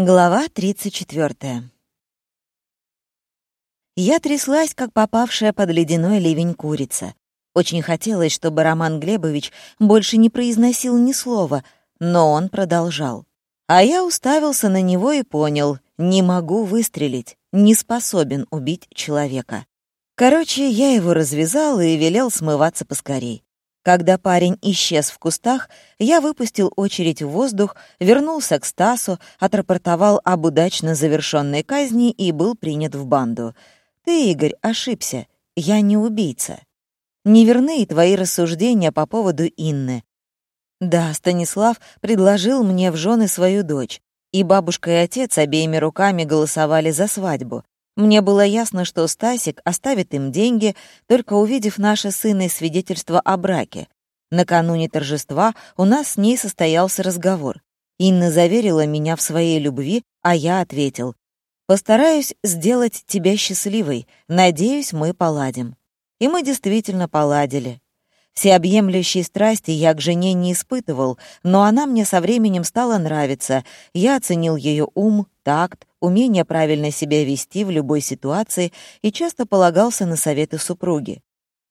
Глава 34. Я тряслась, как попавшая под ледяной ливень курица. Очень хотелось, чтобы Роман Глебович больше не произносил ни слова, но он продолжал. А я уставился на него и понял, не могу выстрелить, не способен убить человека. Короче, я его развязал и велел смываться поскорей. Когда парень исчез в кустах, я выпустил очередь в воздух, вернулся к Стасу, отрапортовал об удачно завершенной казни и был принят в банду. «Ты, Игорь, ошибся. Я не убийца. Неверны и твои рассуждения по поводу Инны. Да, Станислав предложил мне в жены свою дочь, и бабушка и отец обеими руками голосовали за свадьбу. Мне было ясно, что Стасик оставит им деньги, только увидев наше сына свидетельство о браке. Накануне торжества у нас с ней состоялся разговор. Инна заверила меня в своей любви, а я ответил. «Постараюсь сделать тебя счастливой. Надеюсь, мы поладим». И мы действительно поладили. Всеобъемлющей страсти я к жене не испытывал, но она мне со временем стала нравиться. Я оценил ее ум, такт, умение правильно себя вести в любой ситуации и часто полагался на советы супруги.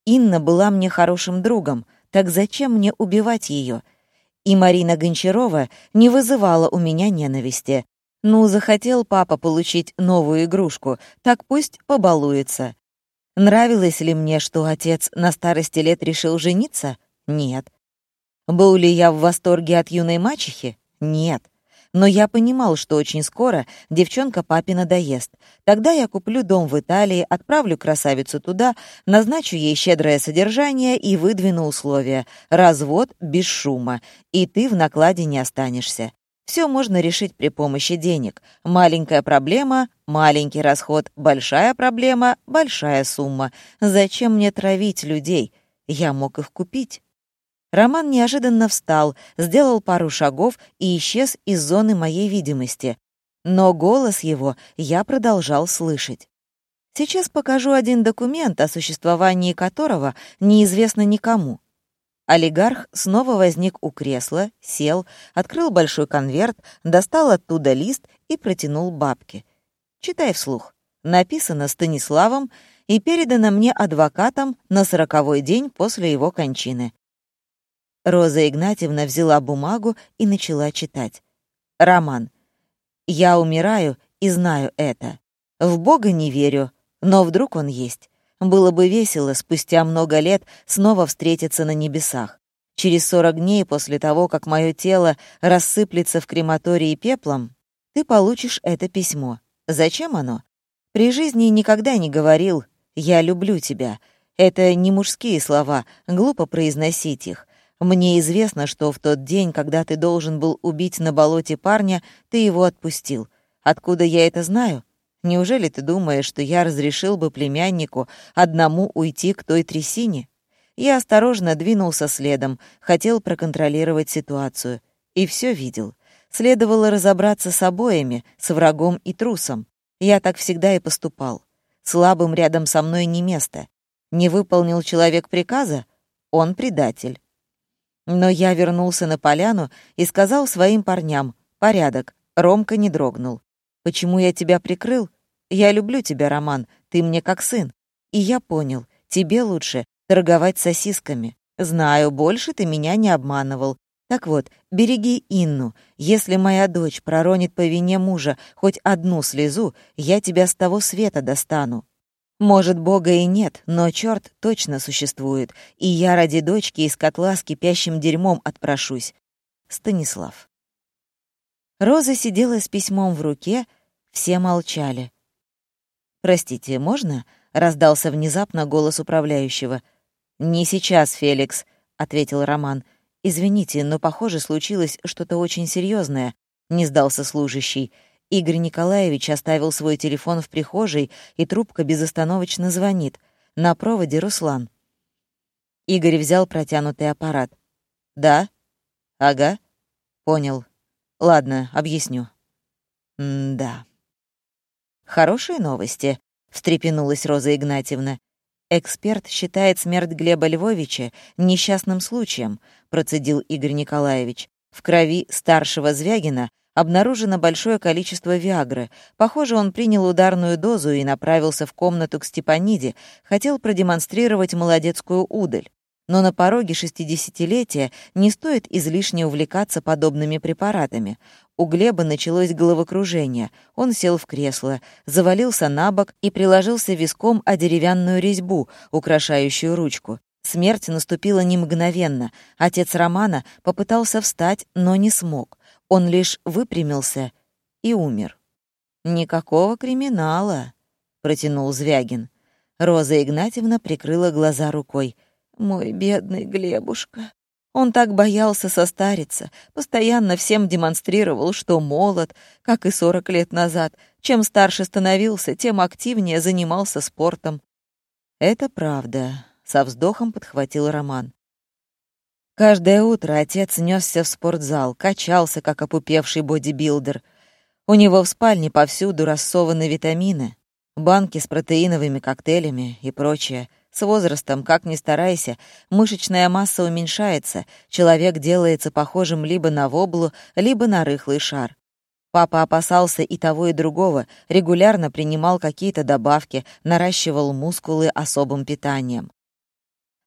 Инна была мне хорошим другом, так зачем мне убивать ее? И Марина Гончарова не вызывала у меня ненависти. Ну, захотел папа получить новую игрушку, так пусть побалуется. Нравилось ли мне, что отец на старости лет решил жениться? Нет. Был ли я в восторге от юной мачехи? Нет. Но я понимал, что очень скоро девчонка папе надоест. Тогда я куплю дом в Италии, отправлю красавицу туда, назначу ей щедрое содержание и выдвину условия. Развод без шума, и ты в накладе не останешься. Все можно решить при помощи денег. Маленькая проблема — маленький расход, большая проблема — большая сумма. Зачем мне травить людей? Я мог их купить. Роман неожиданно встал, сделал пару шагов и исчез из зоны моей видимости. Но голос его я продолжал слышать. Сейчас покажу один документ, о существовании которого неизвестно никому. Олигарх снова возник у кресла, сел, открыл большой конверт, достал оттуда лист и протянул бабке. «Читай вслух. Написано Станиславом и передано мне адвокатом на сороковой день после его кончины». Роза Игнатьевна взяла бумагу и начала читать. «Роман. Я умираю и знаю это. В Бога не верю, но вдруг он есть. Было бы весело спустя много лет снова встретиться на небесах. Через сорок дней после того, как мое тело рассыплется в крематории пеплом, ты получишь это письмо. Зачем оно? При жизни никогда не говорил «я люблю тебя». Это не мужские слова, глупо произносить их. Мне известно, что в тот день, когда ты должен был убить на болоте парня, ты его отпустил. Откуда я это знаю? Неужели ты думаешь, что я разрешил бы племяннику одному уйти к той трясине? Я осторожно двинулся следом, хотел проконтролировать ситуацию. И все видел. Следовало разобраться с обоими, с врагом и трусом. Я так всегда и поступал. Слабым рядом со мной не место. Не выполнил человек приказа — он предатель. Но я вернулся на поляну и сказал своим парням «Порядок». Ромка не дрогнул. Почему я тебя прикрыл? Я люблю тебя, Роман, ты мне как сын. И я понял, тебе лучше торговать сосисками. Знаю, больше ты меня не обманывал. Так вот, береги Инну. Если моя дочь проронит по вине мужа хоть одну слезу, я тебя с того света достану. Может, Бога и нет, но черт точно существует, и я ради дочки из котла с кипящим дерьмом отпрошусь. Станислав. Роза сидела с письмом в руке, все молчали. «Простите, можно?» — раздался внезапно голос управляющего. «Не сейчас, Феликс», — ответил Роман. «Извините, но, похоже, случилось что-то очень серьезное. не сдался служащий. Игорь Николаевич оставил свой телефон в прихожей, и трубка безостановочно звонит. На проводе Руслан. Игорь взял протянутый аппарат. «Да? Ага. Понял. Ладно, объясню». «М-да». «Хорошие новости», — встрепенулась Роза Игнатьевна. «Эксперт считает смерть Глеба Львовича несчастным случаем», — процедил Игорь Николаевич. «В крови старшего Звягина Обнаружено большое количество Виагры. Похоже, он принял ударную дозу и направился в комнату к Степаниде, хотел продемонстрировать молодецкую удаль. Но на пороге шестидесятилетия не стоит излишне увлекаться подобными препаратами. У Глеба началось головокружение. Он сел в кресло, завалился на бок и приложился виском о деревянную резьбу, украшающую ручку. Смерть наступила не мгновенно. Отец Романа попытался встать, но не смог. Он лишь выпрямился и умер. «Никакого криминала», — протянул Звягин. Роза Игнатьевна прикрыла глаза рукой — мой бедный Глебушка. Он так боялся состариться, постоянно всем демонстрировал, что молод, как и сорок лет назад. Чем старше становился, тем активнее занимался спортом. «Это правда», — со вздохом подхватил Роман. Каждое утро отец несся в спортзал, качался, как опупевший бодибилдер. У него в спальне повсюду рассованы витамины, банки с протеиновыми коктейлями и прочее. С возрастом, как ни старайся, мышечная масса уменьшается, человек делается похожим либо на воблу, либо на рыхлый шар. Папа опасался и того, и другого, регулярно принимал какие-то добавки, наращивал мускулы особым питанием.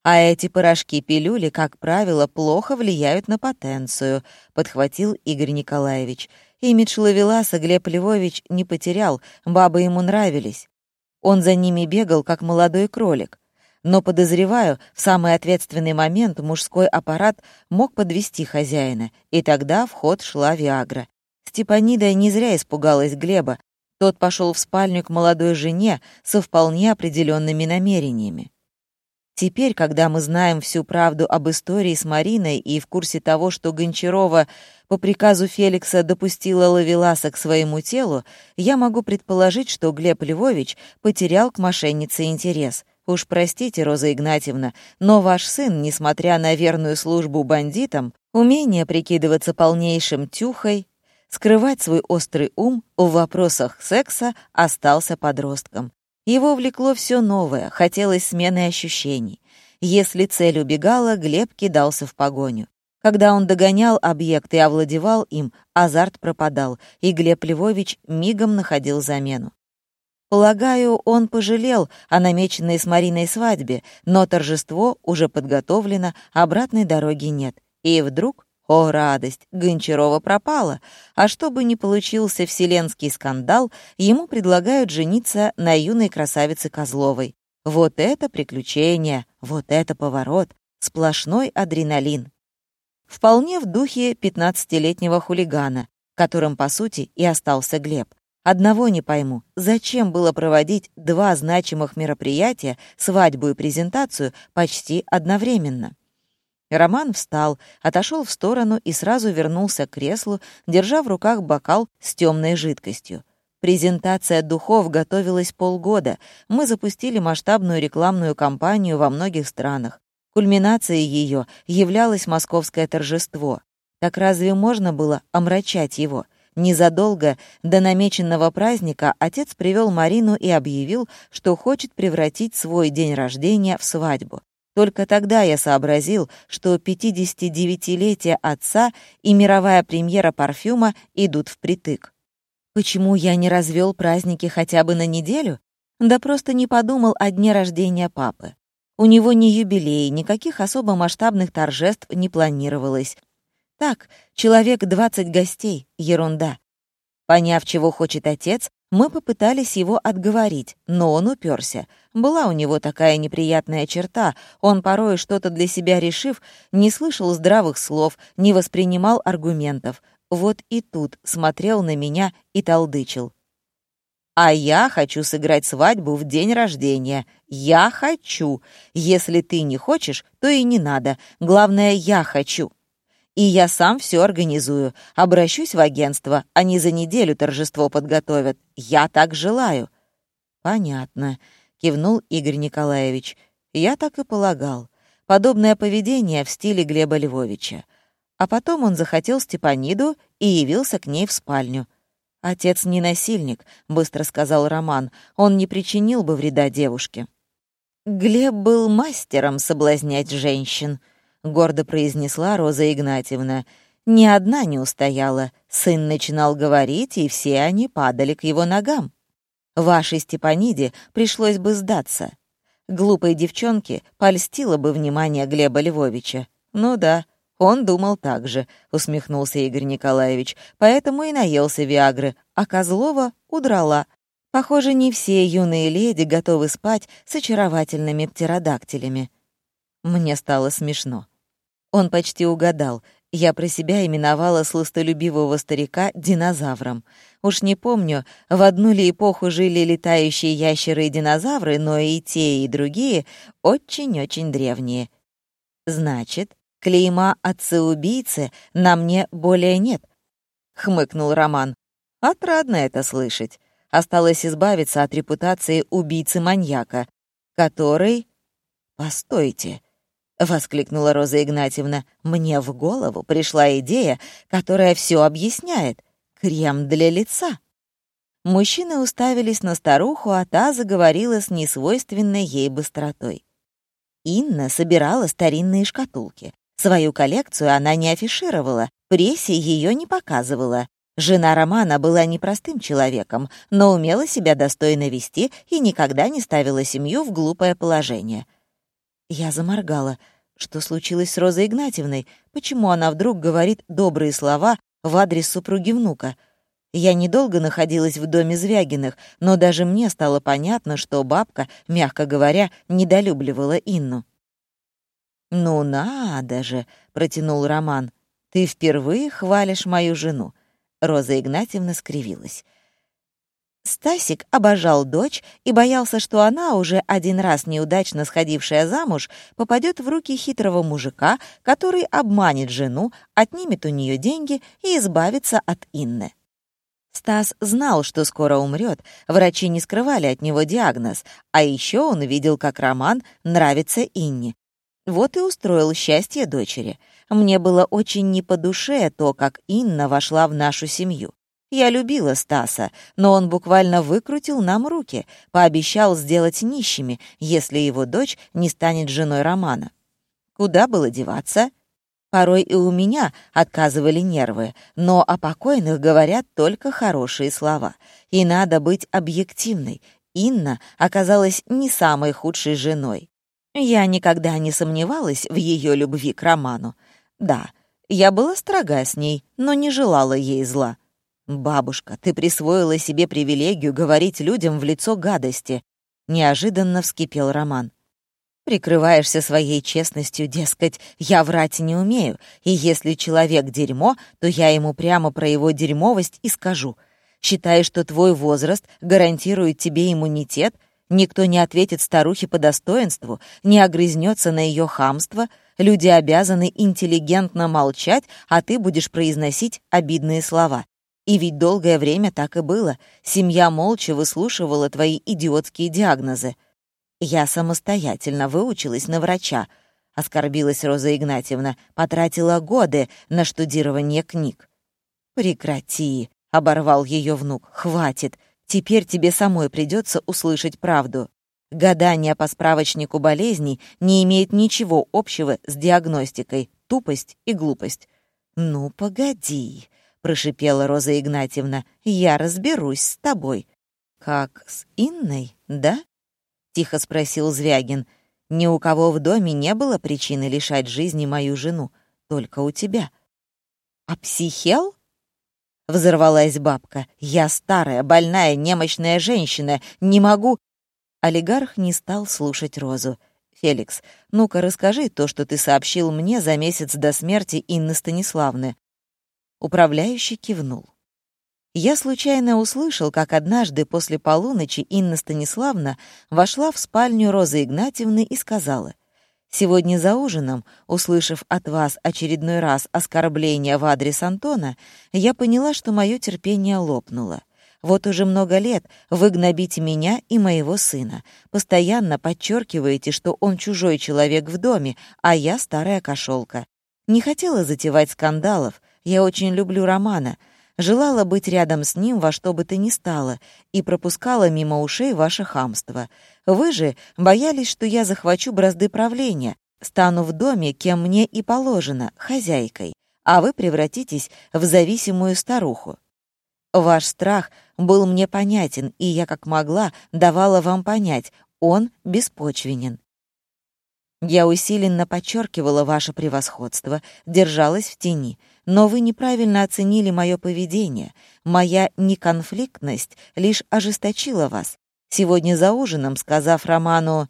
А эти порошки-пилюли, как правило, плохо влияют на потенцию, подхватил Игорь Николаевич. Имидж Лавеласа Глеб Львович не потерял, бабы ему нравились. Он за ними бегал, как молодой кролик. Но, подозреваю, в самый ответственный момент мужской аппарат мог подвести хозяина, и тогда в ход шла Виагра. Степанида не зря испугалась Глеба. Тот пошел в спальню к молодой жене со вполне определенными намерениями. Теперь, когда мы знаем всю правду об истории с Мариной и в курсе того, что Гончарова по приказу Феликса допустила Лавеласа к своему телу, я могу предположить, что Глеб Львович потерял к мошеннице интерес. Уж простите, Роза Игнатьевна, но ваш сын, несмотря на верную службу бандитам, умение прикидываться полнейшим тюхой, скрывать свой острый ум в вопросах секса остался подростком. Его влекло все новое, хотелось смены ощущений. Если цель убегала, Глеб кидался в погоню. Когда он догонял объект и овладевал им, азарт пропадал, и Глеб Львович мигом находил замену. Полагаю, он пожалел о намеченной с Мариной свадьбе, но торжество уже подготовлено, обратной дороги нет. И вдруг, о радость, Гончарова пропала, а чтобы не получился вселенский скандал, ему предлагают жениться на юной красавице Козловой. Вот это приключение, вот это поворот, сплошной адреналин. Вполне в духе пятнадцатилетнего хулигана, которым, по сути, и остался Глеб. Одного не пойму, зачем было проводить два значимых мероприятия, свадьбу и презентацию, почти одновременно? Роман встал, отошел в сторону и сразу вернулся к креслу, держа в руках бокал с темной жидкостью. Презентация духов готовилась полгода. Мы запустили масштабную рекламную кампанию во многих странах. Кульминацией ее являлось московское торжество. Так разве можно было омрачать его? Незадолго до намеченного праздника отец привел Марину и объявил, что хочет превратить свой день рождения в свадьбу. Только тогда я сообразил, что 59-летие отца и мировая премьера парфюма идут впритык. Почему я не развел праздники хотя бы на неделю? Да просто не подумал о дне рождения папы. У него ни юбилей, никаких особо масштабных торжеств не планировалось. Так, человек двадцать гостей, ерунда. Поняв, чего хочет отец, мы попытались его отговорить, но он уперся. Была у него такая неприятная черта, он порой что-то для себя решив, не слышал здравых слов, не воспринимал аргументов. Вот и тут смотрел на меня и толдычил. «А я хочу сыграть свадьбу в день рождения. Я хочу. Если ты не хочешь, то и не надо. Главное, я хочу» и я сам все организую. Обращусь в агентство, они за неделю торжество подготовят. Я так желаю». «Понятно», — кивнул Игорь Николаевич. «Я так и полагал. Подобное поведение в стиле Глеба Львовича. А потом он захотел Степаниду и явился к ней в спальню. «Отец не насильник», — быстро сказал Роман. «Он не причинил бы вреда девушке». Глеб был мастером соблазнять женщин, — гордо произнесла Роза Игнатьевна. Ни одна не устояла. Сын начинал говорить, и все они падали к его ногам. Вашей Степаниде пришлось бы сдаться. Глупой девчонке польстило бы внимание Глеба Львовича. Ну да, он думал так же, усмехнулся Игорь Николаевич, поэтому и наелся Виагры, а Козлова удрала. Похоже, не все юные леди готовы спать с очаровательными птеродактилями. Мне стало смешно. Он почти угадал. Я про себя именовала сластолюбивого старика динозавром. Уж не помню, в одну ли эпоху жили летающие ящеры и динозавры, но и те, и другие очень-очень древние. Значит, клейма отца-убийцы на мне более нет, — хмыкнул Роман. Отрадно это слышать. Осталось избавиться от репутации убийцы-маньяка, который... Постойте, — воскликнула Роза Игнатьевна. «Мне в голову пришла идея, которая все объясняет. Крем для лица». Мужчины уставились на старуху, а та заговорила с несвойственной ей быстротой. Инна собирала старинные шкатулки. Свою коллекцию она не афишировала, прессе ее не показывала. Жена Романа была непростым человеком, но умела себя достойно вести и никогда не ставила семью в глупое положение — я заморгала. Что случилось с Розой Игнатьевной? Почему она вдруг говорит добрые слова в адрес супруги внука? Я недолго находилась в доме Звягиных, но даже мне стало понятно, что бабка, мягко говоря, недолюбливала Инну. «Ну надо же!» — протянул Роман. «Ты впервые хвалишь мою жену». Роза Игнатьевна скривилась. Стасик обожал дочь и боялся, что она, уже один раз неудачно сходившая замуж, попадет в руки хитрого мужика, который обманет жену, отнимет у нее деньги и избавится от Инны. Стас знал, что скоро умрет, врачи не скрывали от него диагноз, а еще он видел, как Роман нравится Инне. Вот и устроил счастье дочери. Мне было очень не по душе то, как Инна вошла в нашу семью. Я любила Стаса, но он буквально выкрутил нам руки, пообещал сделать нищими, если его дочь не станет женой Романа. Куда было деваться? Порой и у меня отказывали нервы, но о покойных говорят только хорошие слова. И надо быть объективной. Инна оказалась не самой худшей женой. Я никогда не сомневалась в ее любви к Роману. Да, я была строга с ней, но не желала ей зла. «Бабушка, ты присвоила себе привилегию говорить людям в лицо гадости», — неожиданно вскипел Роман. «Прикрываешься своей честностью, дескать, я врать не умею, и если человек дерьмо, то я ему прямо про его дерьмовость и скажу. Считаешь, что твой возраст гарантирует тебе иммунитет, никто не ответит старухе по достоинству, не огрызнется на ее хамство, люди обязаны интеллигентно молчать, а ты будешь произносить обидные слова. И ведь долгое время так и было. Семья молча выслушивала твои идиотские диагнозы. Я самостоятельно выучилась на врача, — оскорбилась Роза Игнатьевна, потратила годы на штудирование книг. «Прекрати», — оборвал ее внук, — «хватит. Теперь тебе самой придется услышать правду. Гадание по справочнику болезней не имеет ничего общего с диагностикой, тупость и глупость». «Ну, погоди», — прошипела Роза Игнатьевна, — «я разберусь с тобой». «Как с Инной, да?» — тихо спросил Звягин. «Ни у кого в доме не было причины лишать жизни мою жену, только у тебя». «А психел?» — взорвалась бабка. «Я старая, больная, немощная женщина, не могу...» Олигарх не стал слушать Розу. «Феликс, ну-ка расскажи то, что ты сообщил мне за месяц до смерти Инны Станиславны. Управляющий кивнул. Я случайно услышал, как однажды после полуночи Инна Станиславна вошла в спальню Розы Игнатьевны и сказала, «Сегодня за ужином, услышав от вас очередной раз оскорбление в адрес Антона, я поняла, что мое терпение лопнуло. Вот уже много лет вы гнобите меня и моего сына. Постоянно подчеркиваете, что он чужой человек в доме, а я старая кошелка. Не хотела затевать скандалов, я очень люблю Романа, желала быть рядом с ним во что бы то ни стало и пропускала мимо ушей ваше хамство. Вы же боялись, что я захвачу бразды правления, стану в доме, кем мне и положено, хозяйкой. а вы превратитесь в зависимую старуху. Ваш страх был мне понятен, и я как могла давала вам понять, он беспочвенен. Я усиленно подчеркивала ваше превосходство, держалась в тени, но вы неправильно оценили мое поведение. Моя неконфликтность лишь ожесточила вас. Сегодня за ужином, сказав Роману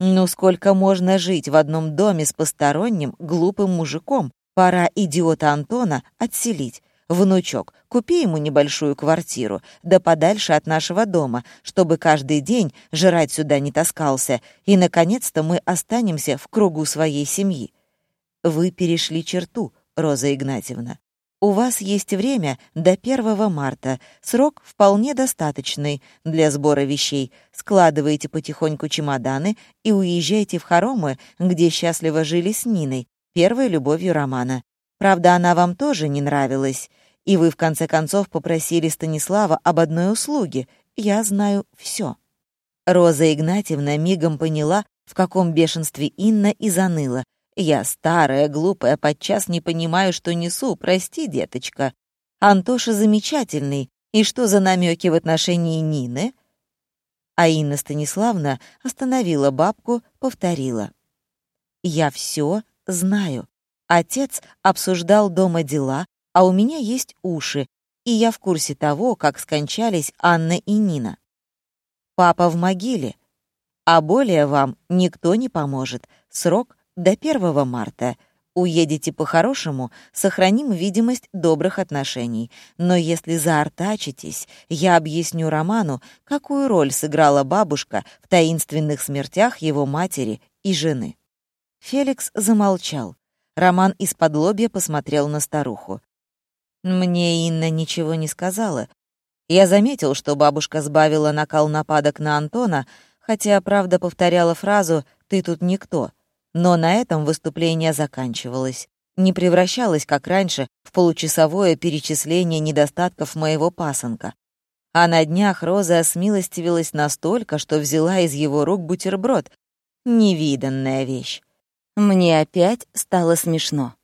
«Ну сколько можно жить в одном доме с посторонним, глупым мужиком? Пора идиота Антона отселить. Внучок, купи ему небольшую квартиру, да подальше от нашего дома, чтобы каждый день жрать сюда не таскался, и, наконец-то, мы останемся в кругу своей семьи. Вы перешли черту, Роза Игнатьевна. У вас есть время до 1 марта. Срок вполне достаточный для сбора вещей. Складывайте потихоньку чемоданы и уезжайте в хоромы, где счастливо жили с Ниной, первой любовью Романа. Правда, она вам тоже не нравилась. И вы, в конце концов, попросили Станислава об одной услуге. Я знаю все. Роза Игнатьевна мигом поняла, в каком бешенстве Инна и заныла. «Я старая, глупая, подчас не понимаю, что несу, прости, деточка. Антоша замечательный, и что за намеки в отношении Нины?» А Инна Станиславна остановила бабку, повторила. «Я все знаю. Отец обсуждал дома дела, а у меня есть уши, и я в курсе того, как скончались Анна и Нина. Папа в могиле, а более вам никто не поможет. Срок до 1 марта. Уедете по-хорошему, сохраним видимость добрых отношений. Но если заортачитесь, я объясню Роману, какую роль сыграла бабушка в таинственных смертях его матери и жены. Феликс замолчал. Роман из-под лобья посмотрел на старуху. Мне Инна ничего не сказала. Я заметил, что бабушка сбавила накал нападок на Антона, хотя, правда, повторяла фразу «ты тут никто». Но на этом выступление заканчивалось. Не превращалось, как раньше, в получасовое перечисление недостатков моего пасынка. А на днях Роза осмилостивилась настолько, что взяла из его рук бутерброд. Невиданная вещь. Мне опять стало смешно.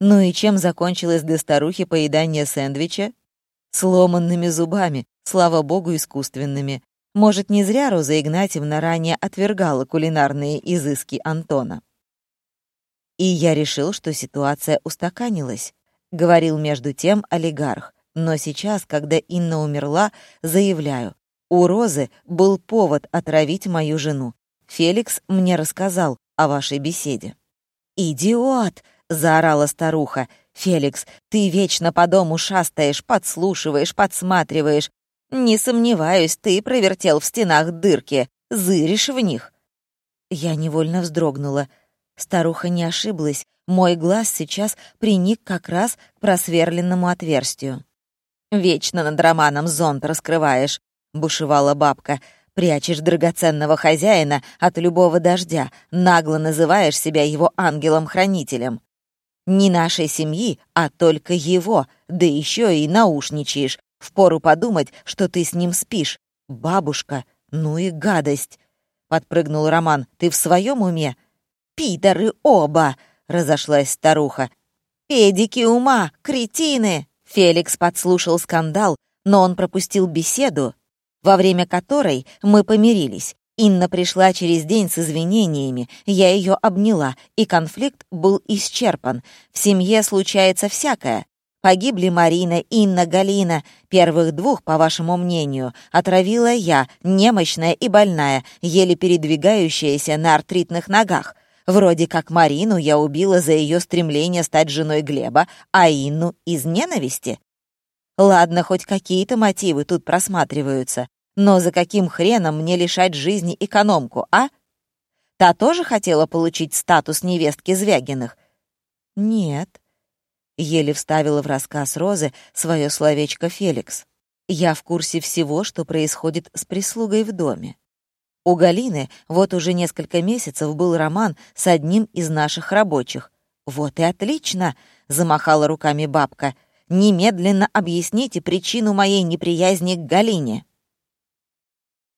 Ну и чем закончилось для старухи поедание сэндвича? Сломанными зубами, слава богу, искусственными. Может, не зря Роза Игнатьевна ранее отвергала кулинарные изыски Антона. И я решил, что ситуация устаканилась, говорил между тем олигарх. Но сейчас, когда Инна умерла, заявляю, у Розы был повод отравить мою жену. Феликс мне рассказал о вашей беседе. «Идиот!» — заорала старуха. «Феликс, ты вечно по дому шастаешь, подслушиваешь, подсматриваешь. Не сомневаюсь, ты провертел в стенах дырки, зыришь в них». Я невольно вздрогнула. Старуха не ошиблась. Мой глаз сейчас приник как раз к просверленному отверстию. «Вечно над романом зонт раскрываешь», — бушевала бабка. «Прячешь драгоценного хозяина от любого дождя, нагло называешь себя его ангелом-хранителем. Не нашей семьи, а только его, да еще и наушничаешь. Впору подумать, что ты с ним спишь. Бабушка, ну и гадость!» Подпрыгнул Роман. «Ты в своем уме?» «Пидоры оба!» — разошлась старуха. «Педики ума, кретины!» Феликс подслушал скандал, но он пропустил беседу, во время которой мы помирились. Инна пришла через день с извинениями, я ее обняла, и конфликт был исчерпан. В семье случается всякое. Погибли Марина, Инна, Галина. Первых двух, по вашему мнению, отравила я, немощная и больная, еле передвигающаяся на артритных ногах. Вроде как Марину я убила за ее стремление стать женой Глеба, а Инну — из ненависти. Ладно, хоть какие-то мотивы тут просматриваются. Но за каким хреном мне лишать жизни экономку, а? Та тоже хотела получить статус невестки Звягиных? Нет. Еле вставила в рассказ Розы свое словечко Феликс. Я в курсе всего, что происходит с прислугой в доме. У Галины вот уже несколько месяцев был роман с одним из наших рабочих. «Вот и отлично!» — замахала руками бабка. «Немедленно объясните причину моей неприязни к Галине».